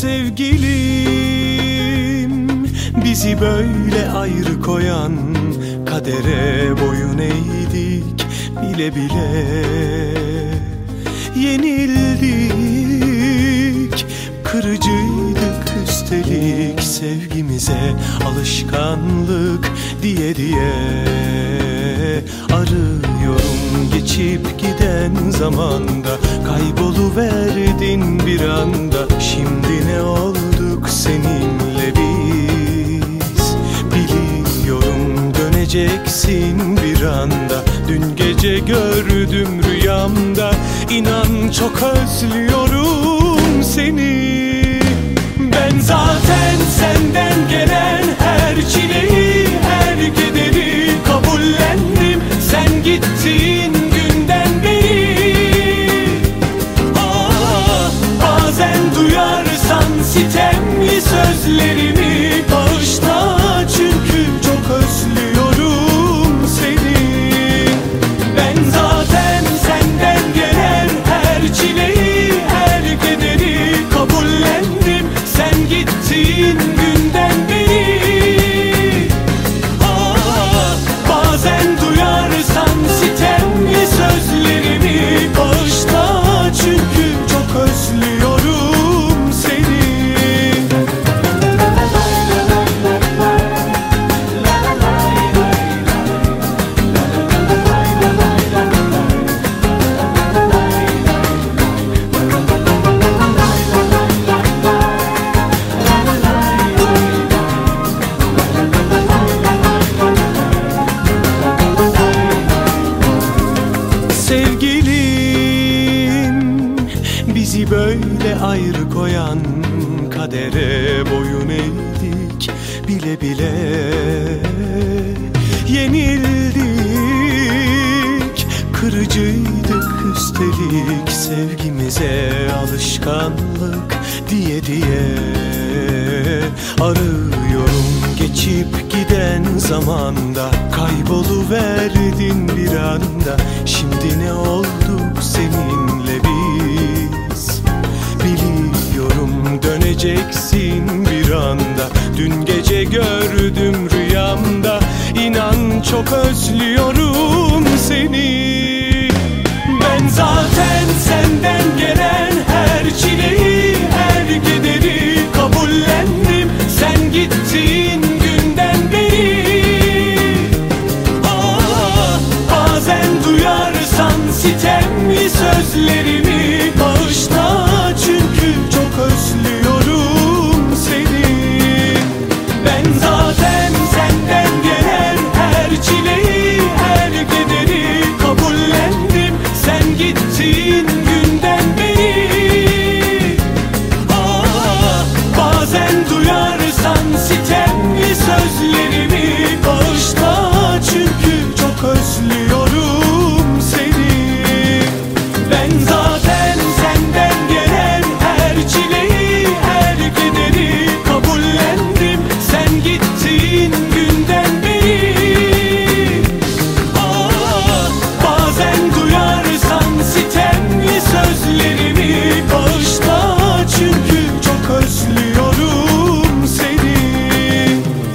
Sevgilim. Bizi böyle ayrı koyan kadere boyun eğdik bile bile. Yenildik kırıcıydık üstelik sevgimize alışkanlık diye diye. Arıyorum geçip giden zamanda Kayboluverdin bir anda. Şimdi ne olduk seninle biz? Biliyorum döneceksin bir anda. Dün gece gördüm rüyamda. İnan çok özlüyorum sitemli sözlerimi böyle ayrı koyan kadere boyun eğdik bile bile. Yenildik kırıcıydık üstelik sevgimize alışkanlık diye diye. Arıyorum geçip giden zamanda Kayboluverdin bir anda Şimdi ne olduk seninle Döneceksin bir anda. Dün gece gördüm rüyamda. İnan çok özlüyorum özlüyorum seni.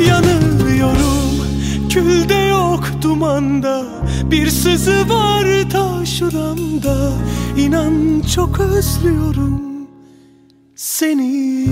Yanıyorum külde yok dumanda. Bir sızı var ta şuramda İnan çok özlüyorum seni